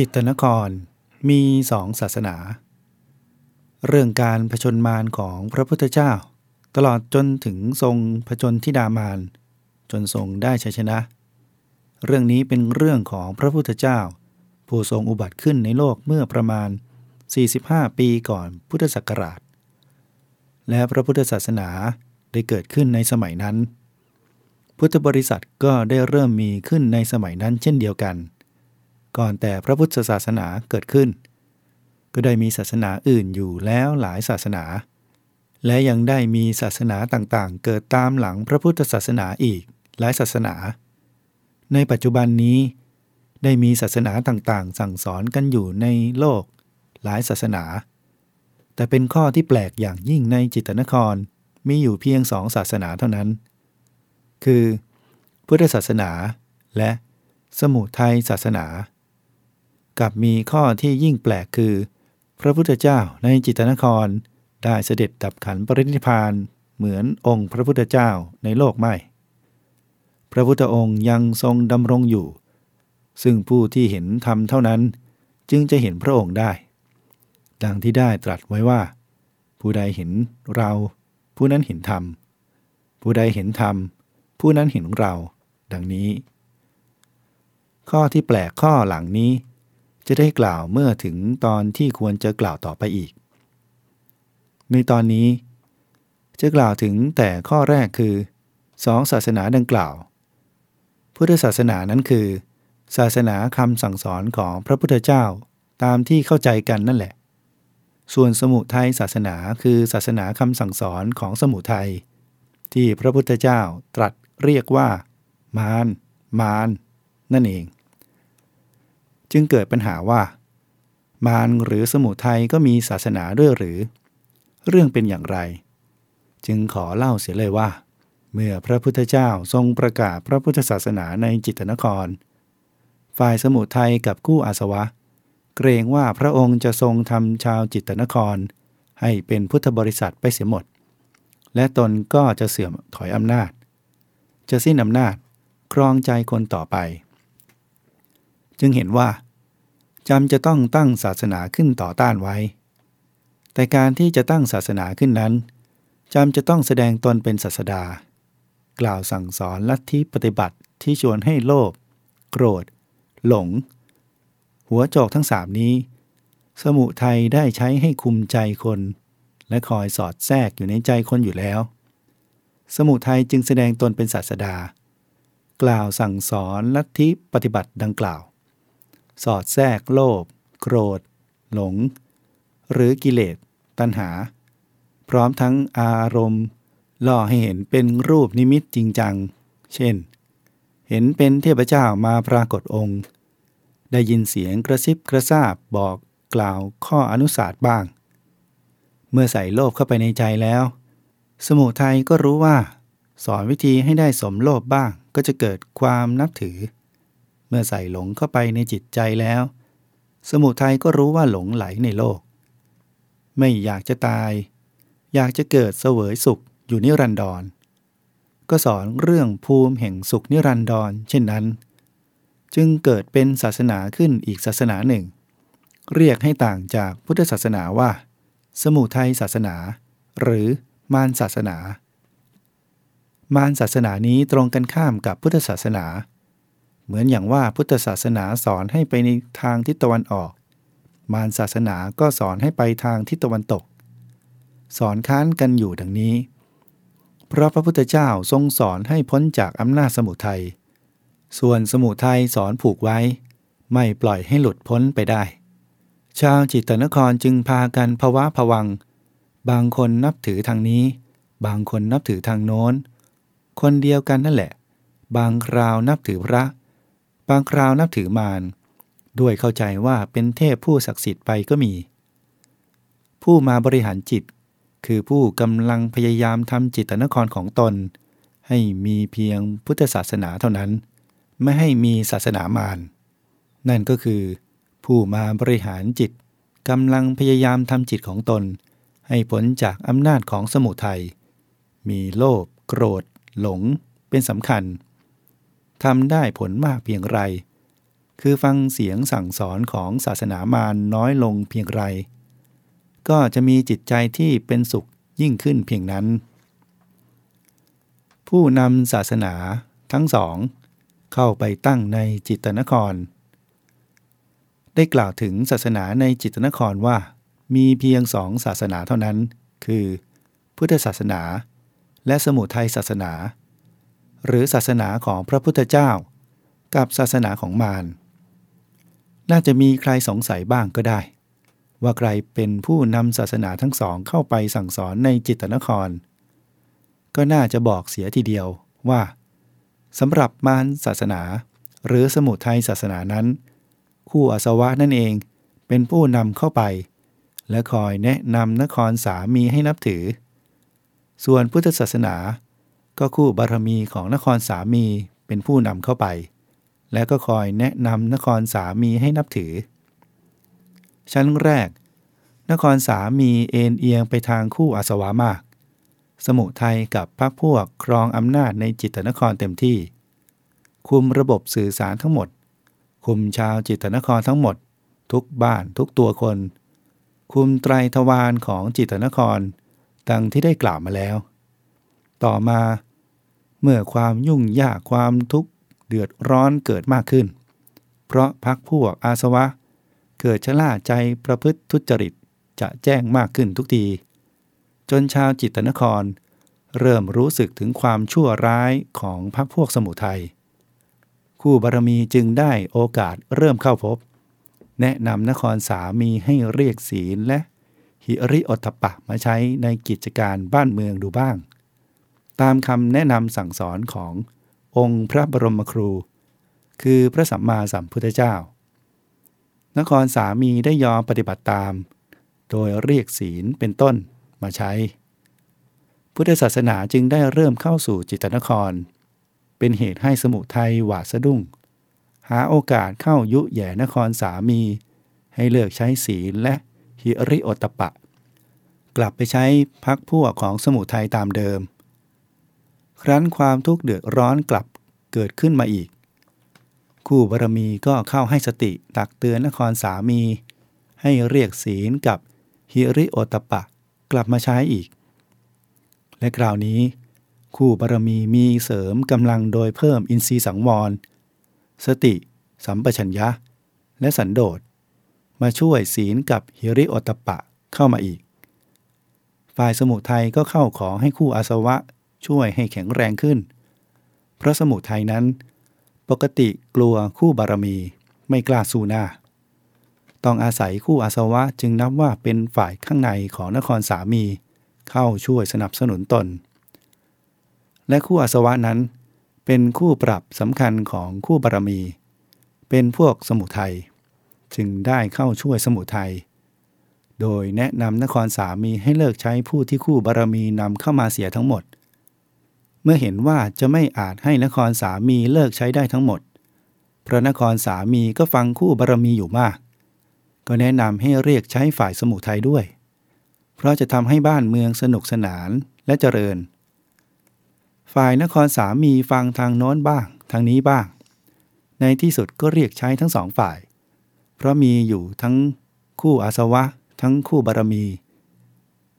จิตตนครมีสองศาสนา เรื่องการผชนมารของพระพุทธเจ้า ตลอดจนถึงทรงผจญทิดามาร จนทรงได้ชัยชนะ เรื่องนี้เป็นเรื่องของพระพุทธเจ้า ผู้ทรงอุบัติขึ้นในโลกเมื่อประมาณ 45 ปีก่อนพุทธศักราช และพระพุทธศาสนาได้เกิดขึ้นในสมัยนั้น พุทธบริษัทก็ได้เริ่มมีขึ้นในสมัยนั้นเช่นเดียวกัน ก่อนแต่พระพุทธศาสนาเกิดขึ้น ก็ได้มีศาสนาอื่นอยู่แล้วหลายศาสนาและยังได้มีศาสนาต่างๆ เกิดตามหลังพระพุทธศาสนาอีก หลายศาสนา ในปัจจุบันนี้ ได้มีศาสนาต่างๆ สั่งสอนกันอยู่ในโลก หลายศาสนา แต่เป็นข้อที่แปลกอย่างยิ่งในจิตนครมีอยู่เพียงสองศาสนาเท่านั้น คือ พุทธศาสนาและสมุทัยศาสนา กับมีข้อที่ยิ่งแปลกคือ พระพุทธเจ้าในจิตนครได้เสด็จดับขันปรินิพานเหมือนองค์พระพุทธเจ้าในโลกไม่ ระพุทธองค์ยังทรงดำรงอยู่ ซึ่งผู้ที่เห็นธรรมเท่านั้น จึงจะเห็นพระองค์ได้ ดังที่ได้ตรัสไว้ว่า ผู้ใดเห็นเรา ผู้นั้นเห็นธรรม ผู้ใดเห็นธรรม ผู้นั้นเห็นเรา ดังนี้ ข้อที่แปลกข้อหลังนี้ จะได้กล่าวเมื่อถึงตอนที่ควรจะกล่าวต่อไปอีก ในตอนนี้จะกล่าวถึงแต่ข้อแรกคือสองศาสนาดังกล่าว พุทธศาสนานั้นคือ ศาสนาคำสั่งสอนของพระพุทธเจ้าตามที่เข้าใจกันนั่นแหละ ส่วนสมุทัยศาสนาคือศาสนาคำสั่งสอนของสมุทัยที่พระพุทธเจ้าตรัสเรียกว่า มาร มาร นั่นเอง จึงเกิดปัญหาว่า มารหรือสมุทัยก็มีศาสนาด้วยหรือ เรื่องเป็นอย่างไร จึงขอเล่าเสียเลยว่า เมื่อพระพุทธเจ้าทรงประกาศพระพุทธศาสนาในจิตนคร ฝ่ายสมุทัยกับคู่อาสวะ เกรงว่าพระองค์จะทรงทำชาวจิตนคร ให้เป็นพุทธบริษัทไปเสียหมด และตนก็จะเสื่อมถอยอำนาจ จะสิ้นอำนาจครองใจคนต่อไป จึงเห็นว่าจำจะต้องตั้งศาสนาขึ้นต่อต้านไว้ แต่การที่จะตั้งศาสนาขึ้นนั้นจำจะต้องแสดงตนเป็นศาสดา กล่าวสั่งสอนลัทธิปฏิบัติที่ชวนให้โลภโกรธ หลง หัวโจกทั้งสามนี้ สมุทัยได้ใช้ให้คุมใจคน และคอยสอดแทรกอยู่ในใจคนอยู่แล้ว สมุทัยจึงแสดงตนเป็นศาสดา กล่าวสั่งสอนลัทธิปฏิบัติดังกล่าว สอดแทรกโลภโกรธ หลง หรือกิเลส ตัณหา พร้อมทั้งอารมณ์ ล่อให้เห็นเป็นรูปนิมิตจริงจัง เช่น เห็นเป็นเทพเจ้ามาปรากฏองค์ ได้ยินเสียงกระซิบกระซาบบอกกล่าวข้ออนุสาสบ้าง เมื่อใส่โลภเข้าไปในใจแล้ว สมุทัยก็รู้ว่า สอนวิธีให้ได้สมโลภบ้างก็จะเกิดความนับถือ เมื่อใส่หลงเข้าไปในจิตใจแล้ว สมุทัยก็รู้ว่าหลงไหลในโลก ไม่อยากจะตาย อยากจะเกิดเสวยสุข อยู่นิรันดร ก็สอนเรื่องภูมิแห่งสุขนิรันดรเช่นนั้น จึงเกิดเป็นศาสนาขึ้นอีกศาสนาหนึ่ง เรียกให้ต่างจากพุทธศาสนาว่า สมุทัยศาสนา หรือมารศาสนา มารศาสนานี้ตรงกันข้ามกับพุทธศาสนา เหมือนอย่างว่าพุทธศาสนาสอนให้ไปในทางทิศตะวันออก มารศาสนาก็สอนให้ไปทางทิศตะวันตก สอนค้านกันอยู่ดังนี้ เพราะพระพุทธเจ้าทรงสอนให้พ้นจากอำนาจสมุทัย ส่วนสมุทัยสอนผูกไว้ ไม่ปล่อยให้หลุดพ้นไปได้ ชาวจิตนครจึงพากันภวะผวัง บางคนนับถือทางนี้ บางคนนับถือทางโน้น คนเดียวกันนั่นแหละ บางคราวนับถือพระ บางคราวนับถือมารด้วยเข้าใจว่าเป็นเทพผู้ศักดิ์สิทธิ์ไปก็มี ผู้มาบริหารจิต คือผู้กำลังพยายามทำจิตนครของตน ให้มีเพียงพุทธศาสนาเท่านั้น ไม่ให้มีศาสนามาร นั่นก็คือ ผู้มาบริหารจิตกำลังพยายามทำจิตของตน ให้พ้นจากอำนาจของสมุทัยมีโลภโกรธ หลง เป็นสำคัญทำได้ผลมากเพียงไร คือฟังเสียงสั่งสอนของศาสนามารน้อยลงเพียงไร ก็จะมีจิตใจที่เป็นสุขยิ่งขึ้นเพียงนั้น ผู้นำศาสนาทั้งสอง เข้าไปตั้งในจิตนคร ได้กล่าวถึงศาสนาในจิตนครว่า มีเพียงสองศาสนาเท่านั้น คือ พุทธศาสนา และสมุทัยศาสนา หรือศาสนาของพระพุทธเจ้า กับศาสนาของมารน่าจะมีใครสงสัยบ้างก็ได้ ว่าใครเป็นผู้นำศาสนาทั้งสองเข้าไปสั่งสอนในจิตนคร ก็น่าจะบอกเสียทีเดียวว่าสำหรับมารศาสนา หรือสมุทัยศาสนานั้น คู่อาสวะนั่นเองเป็นผู้นำเข้าไป และคอยแนะนำนครสามีให้นับถือ ส่วนพุทธศาสนา ก็คู่บารมีของนครสามีเป็นผู้นำเข้าไป และก็คอยแนะนำนครสามีให้นับถือ ชั้นแรก นครสามีเอ็นเอียงไปทางคู่อาสวะมาก สมุทัยกับพรรคพวกครองอำนาจในจิตนครเต็มที่ คุมระบบสื่อสารทั้งหมด คุมชาวจิตนครทั้งหมด ทุกบ้านทุกตัวคน คุมไตรทวารของจิตนคร ดังที่ได้กล่าวมาแล้ว ต่อมา เมื่อความยุ่งยากความทุกข์เดือดร้อนเกิดมากขึ้น เพราะพักพวกอาสวะ เกิดชะล่าใจประพฤติทุจริตจะแจ้งมากขึ้นทุกที จนชาวจิตนคร เริ่มรู้สึกถึงความชั่วร้ายของพรรคพวกสมุทัยคู่บารมีจึงได้โอกาสเริ่มเข้าพบ แนะนำนครสามีให้เรียกศีลและหิริอตตปะมาใช้ในกิจการบ้านเมืองดูบ้าง ตามคำแนะนำสั่งสอนขององค์พระบรมครู คือพระสัมมาสัมพุทธเจ้า นครสามีได้ยอมปฏิบัติตาม โดยเรียกศีลเป็นต้นมาใช้ พุทธศาสนาจึงได้เริ่มเข้าสู่จิตนคร เป็นเหตุให้สมุทัยหวาดสะดุ้ง หาโอกาสเข้ายุแย่นครสามี ให้เลิกใช้ศีลและหิริโอตตปะ กลับไปใช้พักพวกของสมุทัยตามเดิม ครั้นความทุกข์เดือดร้อนกลับเกิดขึ้นมาอีก คู่บารมีก็เข้าให้สติตักเตือนนครสามี ให้เรียกศีลกับฮิริโอตปะกลับมาใช้อีก และคราวนี้ คู่บารมีมีเสริมกำลังโดยเพิ่มอินทรีย์สังวร สติ สัมปชัญญะ และสันโดษมาช่วยศีลกับฮิริโอตปะเข้ามาอีก ฝ่ายสมุทัยก็เข้าขอให้คู่อาสวะช่วยให้แข็งแรงขึ้น เพราะสมุทัยนั้น ปกติกลัวคู่บารมีไม่กล้าสู้หน้า ต้องอาศัยคู่อาสวะจึงนับว่าเป็นฝ่ายข้างในของนครสามี เข้าช่วยสนับสนุนตน และคู่อาสวะนั้น เป็นคู่ปรับสำคัญของคู่บารมี เป็นพวกสมุทัยจึงได้เข้าช่วยสมุทัยโดยแนะนำนครสามีให้เลิกใช้ผู้ที่คู่บารมีนำเข้ามาเสียทั้งหมด เมื่อเห็นว่าจะไม่อาจให้นครสามีเลิกใช้ได้ทั้งหมด พระนครสามีก็ฟังคู่บารมีอยู่มาก ก็แนะนำให้เรียกใช้ฝ่ายสมุทัยด้วย เพราะจะทำให้บ้านเมืองสนุกสนานและเจริญ ฝ่ายนครสามีฟังทางโน้นบ้าง ทางนี้บ้าง ในที่สุดก็เรียกใช้ทั้งสองฝ่าย เพราะมีอยู่ทั้งคู่อาสวะ ทั้งคู่บารมี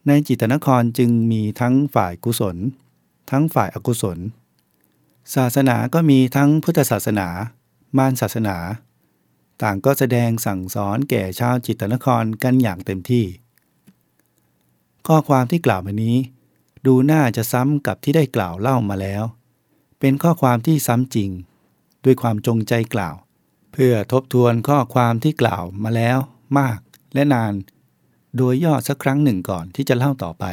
ในจิตนครจึงมีทั้งฝ่ายกุศล ทั้งฝ่ายอกุศล ศาสนาก็มีทั้งพุทธศาสนา มารศาสนา ต่างก็แสดงสั่งสอนแก่ชาวจิตนครกันอย่างเต็มที่ ข้อความที่กล่าวมานี้ ดูน่าจะซ้ำกับที่ได้กล่าวเล่ามาแล้ว เป็นข้อความที่ซ้ำจริง ด้วยความจงใจกล่าว เพื่อทบทวนข้อความที่กล่าวมาแล้ว มากและนาน โดยย่อสักครั้งหนึ่งก่อนที่จะเล่าต่อไป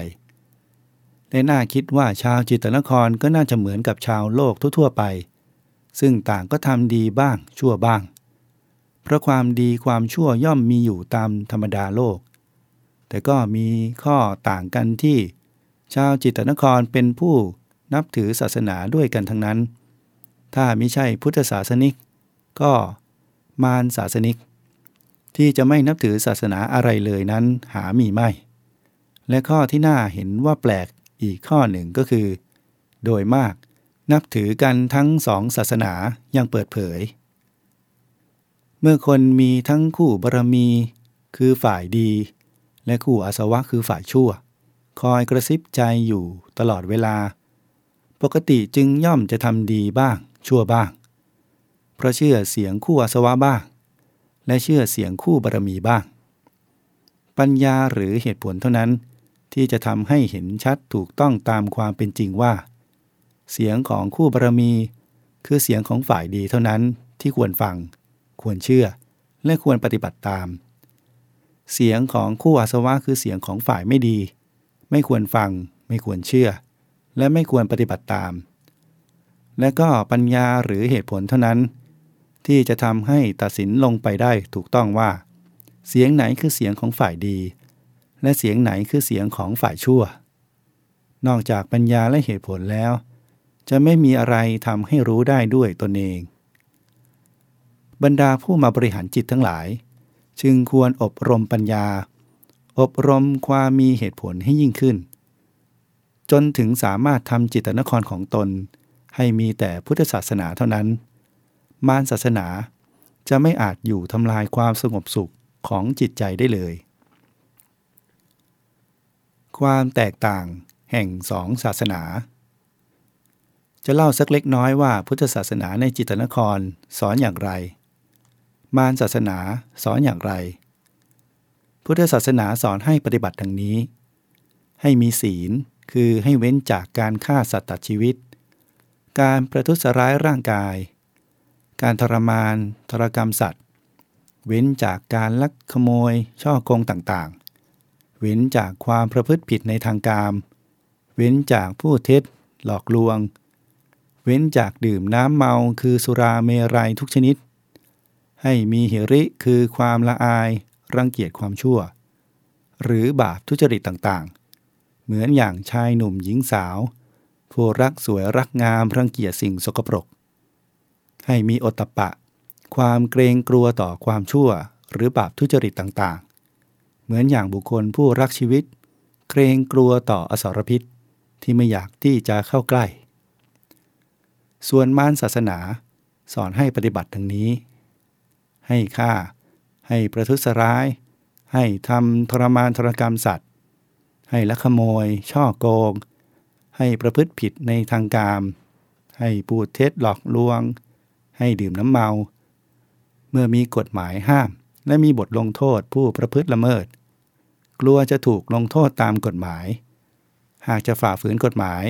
และน่าคิดว่าชาวจิตนครก็น่าจะเหมือนกับชาวโลกทั่วๆไป ซึ่งต่างก็ทำดีบ้างชั่วบ้าง เพราะความดีความชั่วย่อมมีอยู่ตามธรรมดาโลก แต่ก็มีข้อต่างกันที่ ชาวจิตนครเป็นผู้นับถือศาสนาด้วยกันทั้งนั้น ถ้าไม่ใช่พุทธศาสนิก ก็มารศาสนิก ที่จะไม่นับถือศาสนาอะไรเลยนั้นหามีไม่ และข้อที่น่าเห็นว่าแปลก อีกข้อหนึ่งก็คือ โดยมากนับถือกันทั้งสองศาสนายังเปิดเผย เมื่อคนมีทั้งคู่บารมี คือฝ่ายดี และคู่อาสวะคือฝ่ายชั่ว คอยกระซิบใจอยู่ตลอดเวลา ปกติจึงย่อมจะทำดีบ้าง ชั่วบ้าง เพราะเชื่อเสียงคู่อาสวะบ้าง และเชื่อเสียงคู่บารมีบ้าง ปัญญาหรือเหตุผลเท่านั้น ที่จะทำให้เห็นชัดถูกต้องตามความเป็นจริงว่า เสียงของคู่บารมี คือเสียงของฝ่ายดีเท่านั้นที่ควรฟัง ควรเชื่อ และควรปฏิบัติตาม เสียงของคู่อาสวะคือเสียงของฝ่ายไม่ดี ไม่ควรฟัง ไม่ควรเชื่อ และไม่ควรปฏิบัติตาม และก็ปัญญาหรือเหตุผลเท่านั้น ที่จะทำให้ตัดสินลงไปได้ถูกต้องว่า เสียงไหนคือเสียงของฝ่ายดี และเสียงไหนคือเสียงของฝ่ายชั่ว นอกจากปัญญาและเหตุผลแล้ว จะไม่มีอะไรทำให้รู้ได้ด้วยตนเอง บรรดาผู้มาบริหารจิตทั้งหลาย จึงควรอบรมปัญญา อบรมความมีเหตุผลให้ยิ่งขึ้น จนถึงสามารถทำจิตนครของตน ให้มีแต่พุทธศาสนาเท่านั้น มารศาสนาจะไม่อาจอยู่ทำลายความสงบสุขของจิตใจได้เลย ความแตกต่างแห่งสองศาสนา จะเล่าสักเล็กน้อยว่าพุทธศาสนาในจิตนครสอนอย่างไร มารศาสนาสอนอย่างไร พุทธศาสนาสอนให้ปฏิบัติดังนี้ ให้มีศีลคือให้เว้นจากการฆ่าสัตว์ตัดชีวิต การประทุษร้ายร่างกาย การทรมาน ทรกรรมสัตว์ เว้นจากการลักขโมย ช่อโกงต่างๆ เว้นจากความประพฤติผิดในทางการม เว้นจากผู้เท็จ หลอกลวง เว้นจากดื่มน้ำเมาคือสุราเมรัยทุกชนิด ให้มีเหริคือความละอาย รังเกียจความชั่ว หรือบาปทุจริตต่างๆ เหมือนอย่างชายหนุ่มหญิงสาว ผู้รักสวยรักงามรังเกียจสิ่งสกปรก ให้มีอตปะ ความเกรงกลัวต่อความชั่ว หรือบาปทุจริตต่างๆ เหมือนอย่างบุคคลผู้รักชีวิต เกรงกลัวต่ออสรพิษที่ไม่อยากที่จะเข้าใกล้ ส่วนมารศาสนาสอนให้ปฏิบัติดังนี้ ให้ฆ่า ให้ประทุษร้าย ให้ทำทรมานทรกรรมสัตว์ ให้ลักขโมย ช่อโกง ให้ประพฤติผิดในทางการ ให้ปูดเท็จหลอกลวง ให้ดื่มน้ำเมา เมื่อมีกฎหมายห้าม และมีบทลงโทษผู้ประพฤติละเมิด กลัวจะถูกลงโทษตามกฎหมาย หากจะฝ่าฝืนกฎหมาย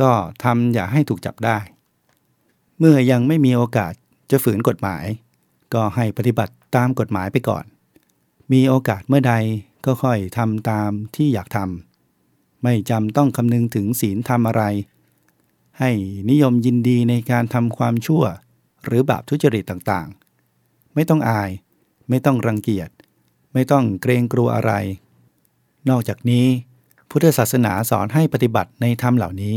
ก็ทำอย่าให้ถูกจับได้ เมื่อยังไม่มีโอกาสจะฝืนกฎหมาย ก็ให้ปฏิบัติตามกฎหมายไปก่อน มีโอกาสเมื่อใดก็ค่อยทำตามที่อยากทำไม่จำต้องคำนึงถึงศีลทำอะไร ให้นิยมยินดีในการทำความชั่ว หรือบาปทุจริตต่างๆ ไม่ต้องอาย ไม่ต้องรังเกียจ ไม่ต้องเกรงกลัวอะไร นอกจากนี้ พุทธศาสนาสอนให้ปฏิบัติในธรรมเหล่านี้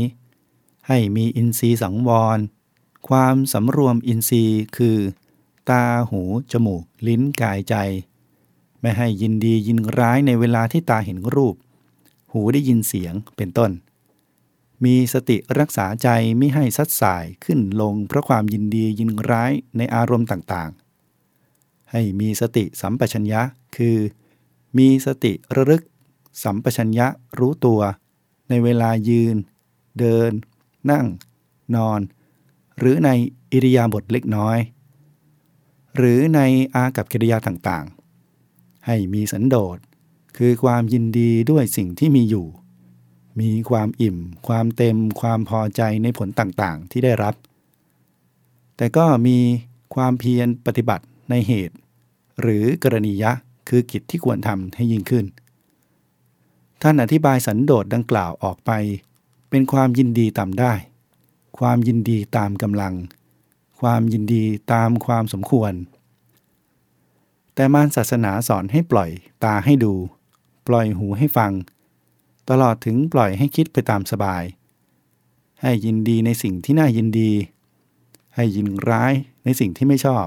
ให้มีอินทรีย์สังวร ความสำรวมอินทรีย์คือ ตาหูจมูก ลิ้นกายใจ ไม่ให้ยินดียินร้ายในเวลาที่ตาเห็นรูป หูได้ยินเสียงเป็นต้น มีสติรักษาใจไม่ให้ซัดสายขึ้นลงเพราะความยินดียินร้ายในอารมณ์ต่าง ให้มีสติสัมปชัญญะ คือ มีสติระลึก สัมปชัญญะรู้ตัว ในเวลายืน เดิน นั่ง นอน หรือในอิริยาบถเล็กน้อย หรือในอากับกิริยาต่างๆ ให้มีสันโดษ คือความยินดีด้วยสิ่งที่มีอยู่ มีความอิ่ม ความเต็ม ความพอใจในผลต่างๆ ที่ได้รับ แต่ก็มีความเพียรปฏิบัติ ในเหตุ หรือกรณียะคือกิจที่ควรทำให้ยิ่งขึ้น ท่านอธิบายสันโดษดังกล่าวออกไป เป็นความยินดีตามได้ ความยินดีตามกำลัง ความยินดีตามความสมควร แต่มารศาสนาสอนให้ปล่อยตาให้ดู ปล่อยหูให้ฟัง ตลอดถึงปล่อยให้คิดไปตามสบาย ให้ยินดีในสิ่งที่น่ายินดี ให้ยินร้ายในสิ่งที่ไม่ชอบ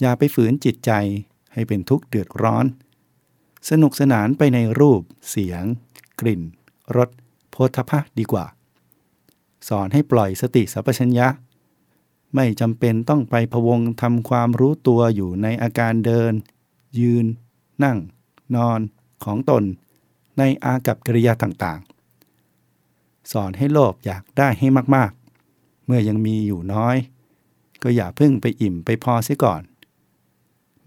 อย่าไปฝืนจิตใจให้เป็นทุกข์เดือดร้อน สนุกสนานไปในรูป เสียง กลิ่นรสโพธพะดีกว่า สอนให้ปล่อยสติสัพพัญญะ ไม่จำเป็นต้องไปพวงทำความรู้ตัวอยู่ในอาการเดิน ยืน นั่ง นอนของตน ในอากับกิริยาต่างๆ สอนให้โลภอยากได้ให้มากๆ เมื่อยังมีอยู่น้อย ก็อย่าเพึ่งไปอิ่มไปพอเสียก่อน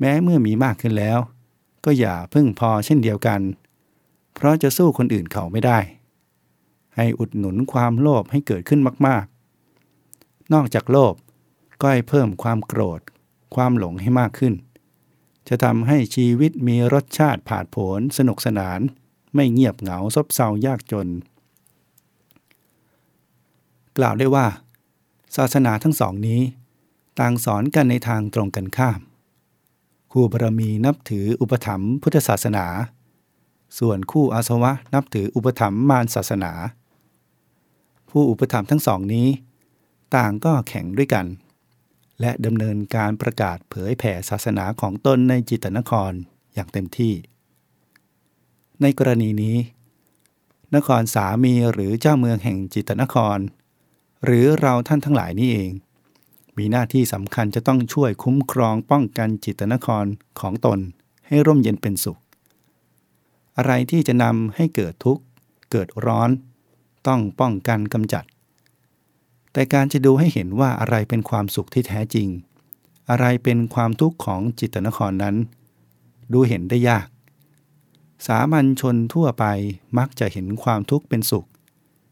แม้เมื่อมีมากขึ้นแล้ว ก็อย่าพึ่งพอเช่นเดียวกัน เพราะจะสู้คนอื่นเขาไม่ได้ ให้อุดหนุนความโลภให้เกิดขึ้นมากๆ นอกจากโลภก็ให้เพิ่มความโกรธ ความหลงให้มากขึ้น จะทำให้ชีวิตมีรสชาติผาดโผนสนุกสนาน ไม่เงียบเหงาซบเซายากจน กล่าวได้ว่า ศาสนาทั้งสองนี้ ต่างสอนกันในทางตรงกันข้าม คู่บารมีนับถืออุปถัมภ์พุทธศาสนา ส่วนคู่อาสวะนับถืออุปถัมภ์มารศาสนา ผู้อุปถัมภ์ทั้งสองนี้ ต่างก็แข่งด้วยกัน และดำเนินการประกาศเผยแผ่ศาสนาของตนในจิตนครอย่างเต็มที่ ในกรณีนี้ นครสามีหรือเจ้าเมืองแห่งจิตนคร หรือเราท่านทั้งหลายนี่เอง มีหน้าที่สำคัญจะต้องช่วยคุ้มครองป้องกันจิตนครของตนให้ร่มเย็นเป็นสุข อะไรที่จะนำให้เกิดทุกข์ เกิดร้อน ต้องป้องกันกำจัด แต่การจะดูให้เห็นว่าอะไรเป็นความสุขที่แท้จริง อะไรเป็นความทุกข์ของจิตนครนั้น ดูเห็นได้ยาก สามัญชนทั่วไปมักจะเห็นความทุกข์เป็นสุข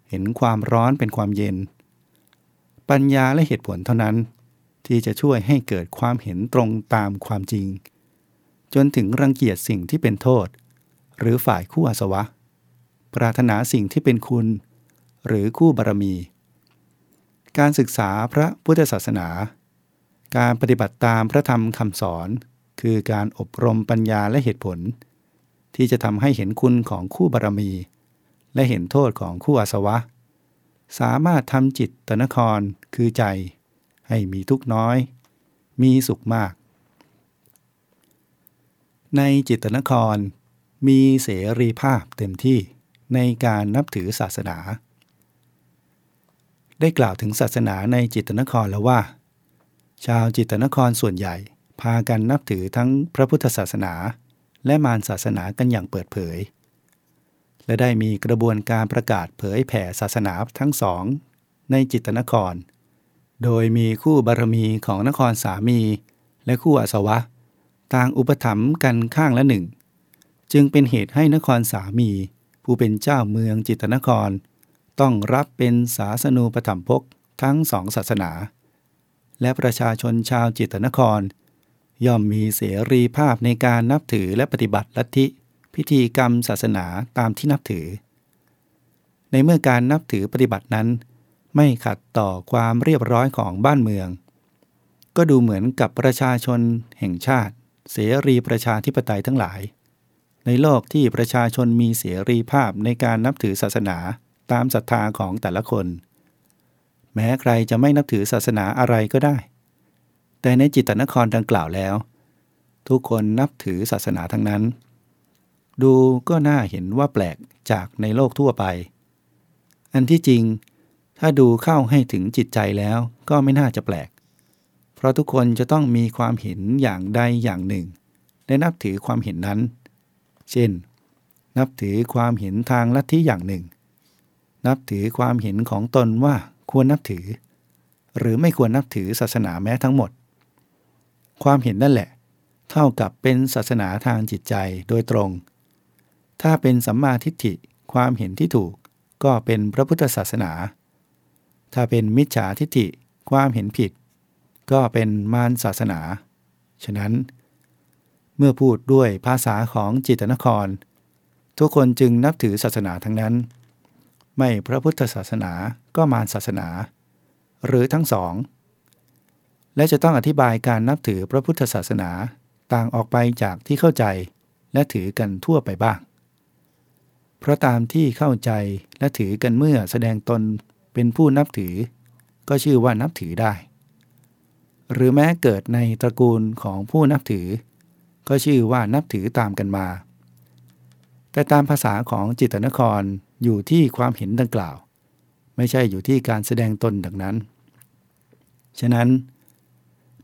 เห็นความร้อนเป็นความเย็น ปัญญาและเหตุผลเท่านั้น ที่จะช่วยให้เกิดความเห็นตรงตามความจริง จนถึงรังเกียจสิ่งที่เป็นโทษ หรือฝ่ายคู่อาสวะ ปรารถนาสิ่งที่เป็นคุณ หรือคู่บารมี การศึกษาพระพุทธศาสนา การปฏิบัติตามพระธรรมคำสอน คือการอบรมปัญญาและเหตุผล ที่จะทำให้เห็นคุณของคู่บารมี และเห็นโทษของคู่อาสวะ สามารถทำจิตตนครคือใจ ให้มีทุกน้อย มีสุขมาก ในจิตตนครมีเสรีภาพเต็มที่ในการนับถือศาสนา ได้กล่าวถึงศาสนาในจิตตนครแล้วว่า ชาวจิตตนครส่วนใหญ่พากันนับถือทั้งพระพุทธศาสนา และมารศาสนากันอย่างเปิดเผย และได้มีกระบวนการประกาศเผยแผ่ศาสนาทั้งสอง ในจิตนคร โดยมีคู่บารมีของนครสามี และคู่อาสวะ ต่างอุปถัมภ์กันข้างละหนึ่ง จึงเป็นเหตุให้นครสามี ผู้เป็นเจ้าเมืองจิตนคร ต้องรับเป็นศาสนูปถัมภกทั้งสองศาสนา และประชาชนชาวจิตนคร ย่อมมีเสรีภาพในการนับถือและปฏิบัติลัทธิ พิธีกรรมศาสนาตามที่นับถือ ในเมื่อการนับถือปฏิบัตินั้น ไม่ขัดต่อความเรียบร้อยของบ้านเมือง ก็ดูเหมือนกับประชาชนแห่งชาติ เสรีประชาธิปไตยทั้งหลาย ในโลกที่ประชาชนมีเสรีภาพในการนับถือศาสนาตามศรัทธาของแต่ละคน แม้ใครจะไม่นับถือศาสนาอะไรก็ได้ แต่ในจิตตนครดังกล่าวแล้ว ทุกคนนับถือศาสนาทั้งนั้น ดูก็น่าเห็นว่าแปลกจากในโลกทั่วไป อันที่จริง ถ้าดูเข้าให้ถึงจิตใจแล้วก็ไม่น่าจะแปลก เพราะทุกคนจะต้องมีความเห็นอย่างใดอย่างหนึ่ง และนับถือความเห็นนั้น เช่น นับถือความเห็นทางลัทธิอย่างหนึ่ง นับถือความเห็นของตนว่าควรนับถือ หรือไม่ควรนับถือศาสนาแม้ทั้งหมด ความเห็นนั่นแหละ เท่ากับเป็นศาสนาทางจิตใจโดยตรง ถ้าเป็นสัมมาทิฏฐิความเห็นที่ถูก ก็เป็นพระพุทธศาสนา ถ้าเป็นมิจฉาทิฏฐิความเห็นผิด ก็เป็นมารศาสนา ฉะนั้น เมื่อพูดด้วยภาษาของจิตนคร ทุกคนจึงนับถือศาสนาทั้งนั้น ไม่พระพุทธศาสนาก็มารศาสนา หรือทั้งสอง และจะต้องอธิบายการนับถือพระพุทธศาสนาต่างออกไปจากที่เข้าใจและถือกันทั่วไปบ้าง เพราะตามที่เข้าใจและถือกันเมื่อแสดงตนเป็นผู้นับถือ ก็ชื่อว่านับถือได้ หรือแม้เกิดในตระกูลของผู้นับถือ ก็ชื่อว่านับถือตามกันมา แต่ตามภาษาของจิตนครอยู่ที่ความเห็นดังกล่าว ไม่ใช่อยู่ที่การแสดงตนดังนั้น ฉะนั้น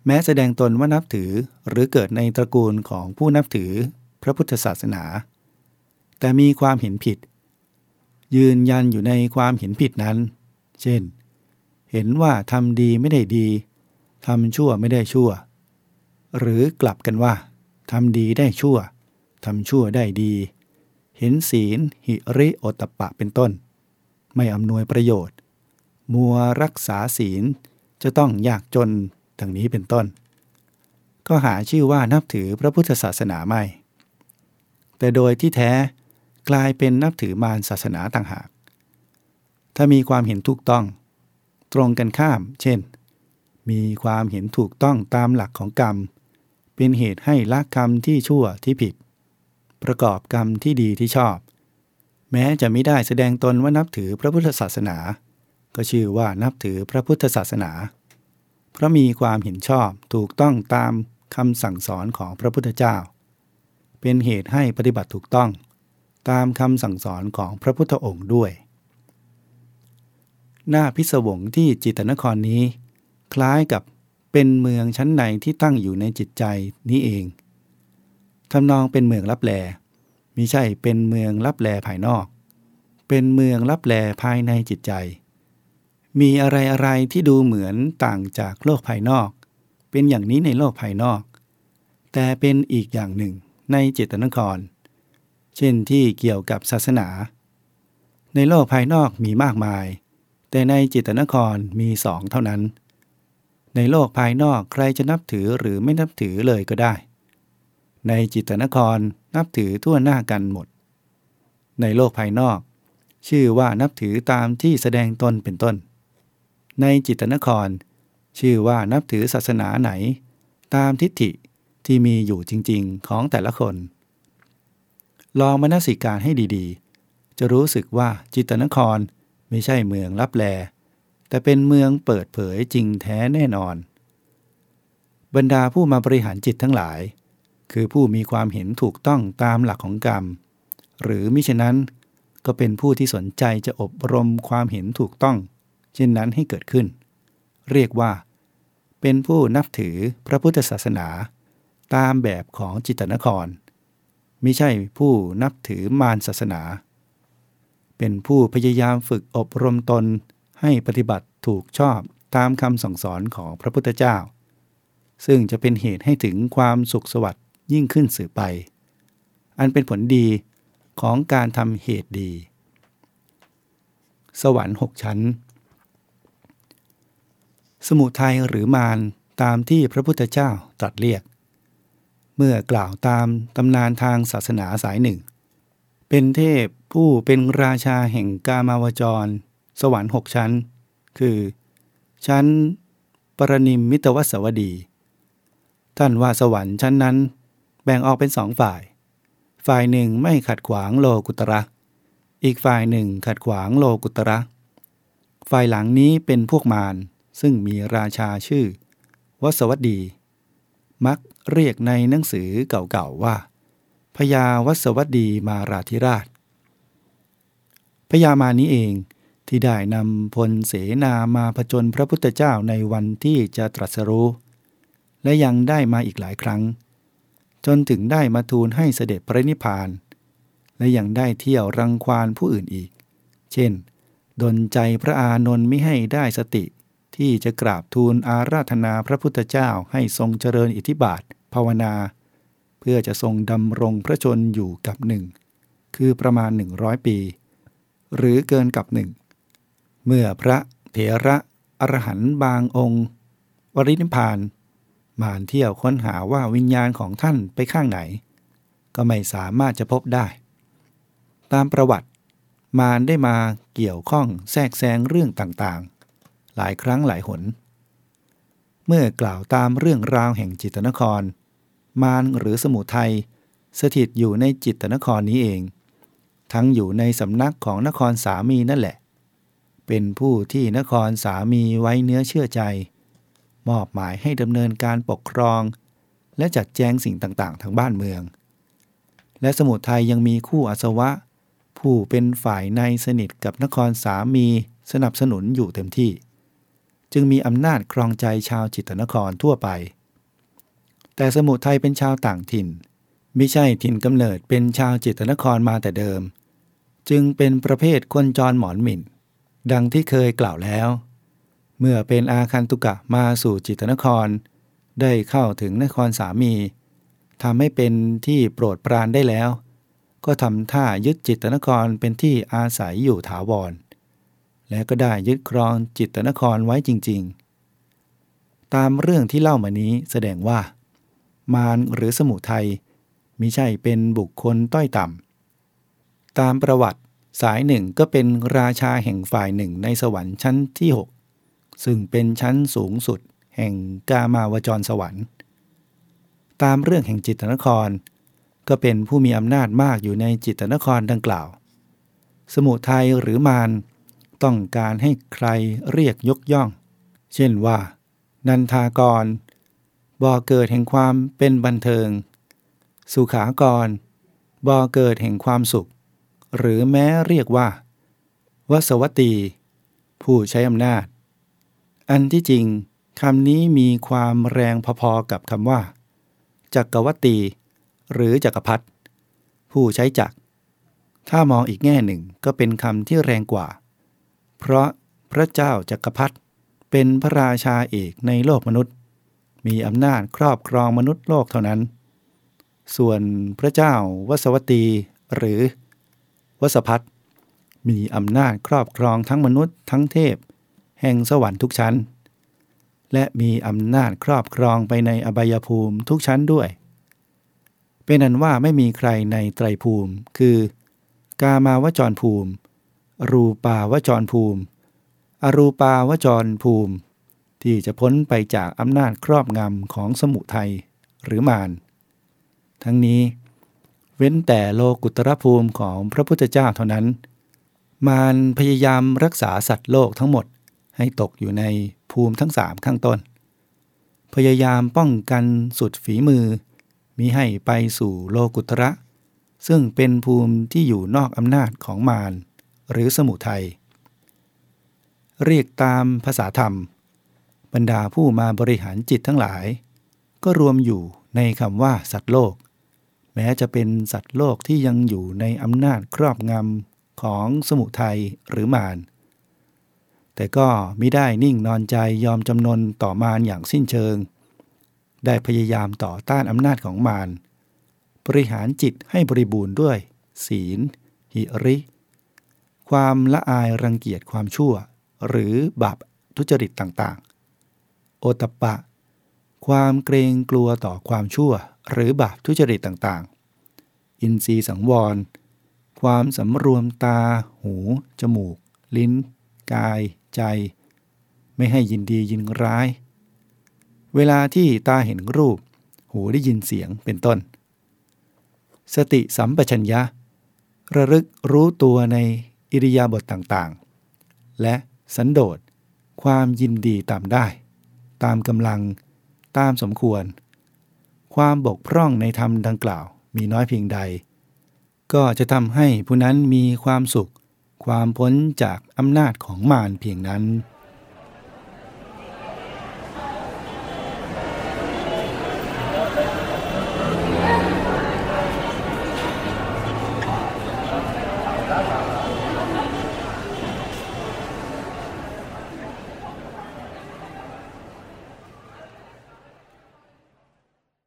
แม้แสดงตนว่านับถือหรือเกิดในตระกูลของผู้นับถือพระพุทธศาสนา แต่มีความเห็นผิด ยืนยันอยู่ในความเห็นผิดนั้น เช่น เห็นว่าทำดีไม่ได้ดีทำชั่วไม่ได้ชั่ว หรือกลับกันว่าทำดีได้ชั่วทำชั่วได้ดี เห็นศีล หิริโอตปะเป็นต้น ไม่อำนวยประโยชน์ มัวรักษาศีลจะต้องยากจนดังนี้เป็นต้น ก็หาชื่อว่านับถือพระพุทธศาสนาไม่ แต่โดยที่แท้ กลายเป็นนับถือมารศาสนาต่างหาก ถ้ามีความเห็นถูกต้อง ตรงกันข้าม เช่น มีความเห็นถูกต้องตามหลักของกรรม เป็นเหตุให้ละกรรมที่ชั่วที่ผิด ประกอบกรรมที่ดีที่ชอบ แม้จะไม่ได้แสดงตนว่านับถือพระพุทธศาสนา ก็ชื่อว่านับถือพระพุทธศาสนา เพราะมีความเห็นชอบถูกต้องตามคำสั่งสอนของพระพุทธเจ้า เป็นเหตุให้ปฏิบัติถูกต้อง ตามคำสั่งสอนของพระพุทธองค์ด้วย หน้าพิศวงที่จิตนครนี้ คล้ายกับเป็นเมืองชั้นในที่ตั้งอยู่ในจิตใจนี้เองทำนองเป็นเมืองลับแลมิใช่เป็นเมืองลับแลภายนอก เป็นเมืองลับแลภายในจิตใจ มีอะไรอะไรที่ดูเหมือนต่างจากโลกภายนอก เป็นอย่างนี้ในโลกภายนอก แต่เป็นอีกอย่างหนึ่งในจิตนคร เช่นที่เกี่ยวกับศาสนา ในโลกภายนอกมีมากมาย แต่ในจิตนครมีสองเท่านั้น ในโลกภายนอกใครจะนับถือหรือไม่นับถือเลยก็ได้ ในจิตนครนับถือทั่วหน้ากันหมด ในโลกภายนอก ชื่อว่านับถือตามที่แสดงตนเป็นต้น ในจิตนคร ชื่อว่านับถือศาสนาไหน ตามทิฏฐิที่มีอยู่จริง ๆของแต่ละคน ลองมนสิการให้ดีๆ จะรู้สึกว่าจิตนครไม่ใช่เมืองลับแล แต่เป็นเมืองเปิดเผยจริงแท้แน่นอน บรรดาผู้มาบริหารจิตทั้งหลาย คือผู้มีความเห็นถูกต้องตามหลักของกรรม หรือมิฉะนั้นก็เป็นผู้ที่สนใจจะอบรมความเห็นถูกต้อง เช่นนั้นให้เกิดขึ้น เรียกว่า เป็นผู้นับถือพระพุทธศาสนา ตามแบบของจิตนคร มิใช่ผู้นับถือมารศาสนา เป็นผู้พยายามฝึกอบรมตนให้ปฏิบัติถูกชอบตามคำสั่งสอนของพระพุทธเจ้า ซึ่งจะเป็นเหตุให้ถึงความสุขสวัสดิ์ยิ่งขึ้นสืบไป อันเป็นผลดีของการทำเหตุดี สวรรค์หกชั้น สมุทัยหรือมารตามที่พระพุทธเจ้าตรัสเรียก เมื่อกล่าวตามตำนานทางศาสนาสายหนึ่ง เป็นเทพผู้เป็นราชาแห่งกามาวจร สวรรค์หกชั้น คือ ชั้นปรนิมมิตวสวดี ท่านว่าสวรรค์ชั้นนั้น แบ่งออกเป็นสองฝ่าย ฝ่ายหนึ่งไม่ขัดขวางโลกุตระ อีกฝ่ายหนึ่งขัดขวางโลกุตระ ฝ่ายหลังนี้เป็นพวกมารซึ่งมีราชาชื่อวสวัสดี มักเรียกในหนังสือเก่าๆว่าพญาวัสวัสดีมาราธิราชพญามานี้เองที่ได้นำพลเสนามาผจญพระพุทธเจ้าในวันที่จะตรัสรู้ และยังได้มาอีกหลายครั้ง จนถึงได้มาทูลให้เสด็จพระนิพพาน และยังได้เที่ยวรังควานผู้อื่นอีก เช่น ดนใจพระอานนท์ไม่ให้ได้สติ ที่จะกราบทูลอาราธนาพระพุทธเจ้าให้ทรงเจริญอิทธิบาทภาวนา เพื่อจะทรงดำรงพระชนอยู่กับหนึ่งคือประมาณ 100 ปี หรือเกินกับหนึ่งเมื่อพระเถระอรหันต์บางองค์ วรินิพานมานเที่ยวค้นหาว่าวิญญาณของท่านไปข้างไหน ก็ไม่สามารถจะพบได้ ตามประวัติมารได้มาเกี่ยวข้องแทรกแซงเรื่องต่าง หลายครั้งหลายหน เมื่อกล่าวตามเรื่องราวแห่งจิตนคร มารหรือสมุทัยสถิตอยู่ในจิตนครนี้เอง ทั้งอยู่ในสำนักของนครสามีนั่นแหละ เป็นผู้ที่นครสามีไว้เนื้อเชื่อใจ มอบหมายให้ดำเนินการปกครอง และจัดแจงสิ่งต่างๆ ทางบ้านเมือง และสมุทัยยังมีคู่อาสวะ ผู้เป็นฝ่ายในสนิทกับนครสามีสนับสนุนอยู่เต็มที่ จึงมีอำนาจครองใจชาวจิตนครทั่วไป แต่สมุทัยเป็นชาวต่างถิ่น ไม่ใช่ถิ่นกำเนิดเป็นชาวจิตนครมาแต่เดิม จึงเป็นประเภทคนจรหมอนหมิ่น ดังที่เคยกล่าวแล้ว เมื่อเป็นอาคันตุกะมาสู่จิตนคร ได้เข้าถึงนครสามีทำให้เป็นที่โปรดปรานได้แล้ว ก็ทำท่ายึดจิตนครเป็นที่อาศัยอยู่ถาวร และก็ได้ยึดครองจิตนครไว้จริง ๆ ตามเรื่องที่เล่ามานี้แสดงว่า มารหรือสมุทัยมิใช่เป็นบุคคลต้อยต่ำ ตามประวัติสายหนึ่งก็เป็นราชาแห่งฝ่ายหนึ่งในสวรรค์ชั้นที่ 6 ซึ่งเป็นชั้นสูงสุด แห่งกามาวจรสวรรค์ ตามเรื่องแห่งจิตนคร ก็เป็นผู้มีอำนาจมากอยู่ในจิตนครดังกล่าว สมุทัยหรือมาร ต้องการให้ใครเรียกยกย่อง เช่นว่า นันทากร บ่อเกิดแห่งความเป็นบันเทิง สุขากร บ่อเกิดแห่งความสุข หรือแม้เรียกว่า วสวัตี ผู้ใช้อำนาจ อันที่จริงคำนี้มีความแรงพอๆกับคำว่า จักรวัตี หรือจักรพรรดิผู้ใช้จักรถ้ามองอีกแง่หนึ่งก็เป็นคำที่แรงกว่า เพราะพระเจ้าจักรพรรดิเป็นพระราชาเอกในโลกมนุษย์ มีอำนาจครอบครองมนุษย์โลกเท่านั้น ส่วนพระเจ้าวสวัตีหรือ วสพัฒมีอำนาจครอบครองทั้งมนุษย์ทั้งเทพ แห่งสวรรค์ทุกชั้น และมีอำนาจครอบครองไปในอบายภูมิทุกชั้นด้วย เป็นนั้นว่าไม่มีใครในไตรภูมิ คือกามาวจรภูมิ รูปาวจรภูมิ อรูปาวจรภูมิ ที่จะพ้นไปจากอำนาจครอบงำของสมุทัยหรือมารทั้งนี้ เว้นแต่โลกุตรภูมิของพระพุทธเจ้าเท่านั้น มารพยายามรักษาสัตว์โลกทั้งหมดให้ตกอยู่ในภูมิทั้งสามข้างต้น พยายามป้องกันสุดฝีมือ มิให้ไปสู่โลกุตระ ซึ่งเป็นภูมิที่อยู่นอกอำนาจของมาร หรือสมุทัยเรียกตามภาษาธรรม บรรดาผู้มาบริหารจิตทั้งหลาย ก็รวมอยู่ในคำว่าสัตว์โลก แม้จะเป็นสัตว์โลกที่ยังอยู่ในอำนาจครอบงำของสมุทัยหรือมารแต่ก็ไม่ได้นิ่งนอนใจยอมจำนนต่อมารอย่างสิ้นเชิง ได้พยายามต่อต้านอำนาจของมารบริหารจิตให้บริบูรณ์ด้วย ศีล หิริ ความละอายรังเกียจความชั่ว หรือบาปทุจริตต่างๆ โอตปะ ความเกรงกลัวต่อความชั่ว หรือบาปทุจริตต่างๆ อินทรีย์สังวร ความสำรวมตา หู จมูก ลิ้น กาย ใจ ไม่ให้ยินดียินร้าย เวลาที่ตาเห็นรูป หูได้ยินเสียงเป็นต้น สติสัมปชัญญะ ระลึกรู้ตัวใน อิริยาบถต่างๆ และสันโดษความยินดีตามได้ ตามกำลัง ตามสมควร ความบกพร่องในธรรมดังกล่าวมีน้อยเพียงใด ก็จะทำให้ผู้นั้นมีความสุข ความพ้นจากอำนาจของมารเพียงนั้น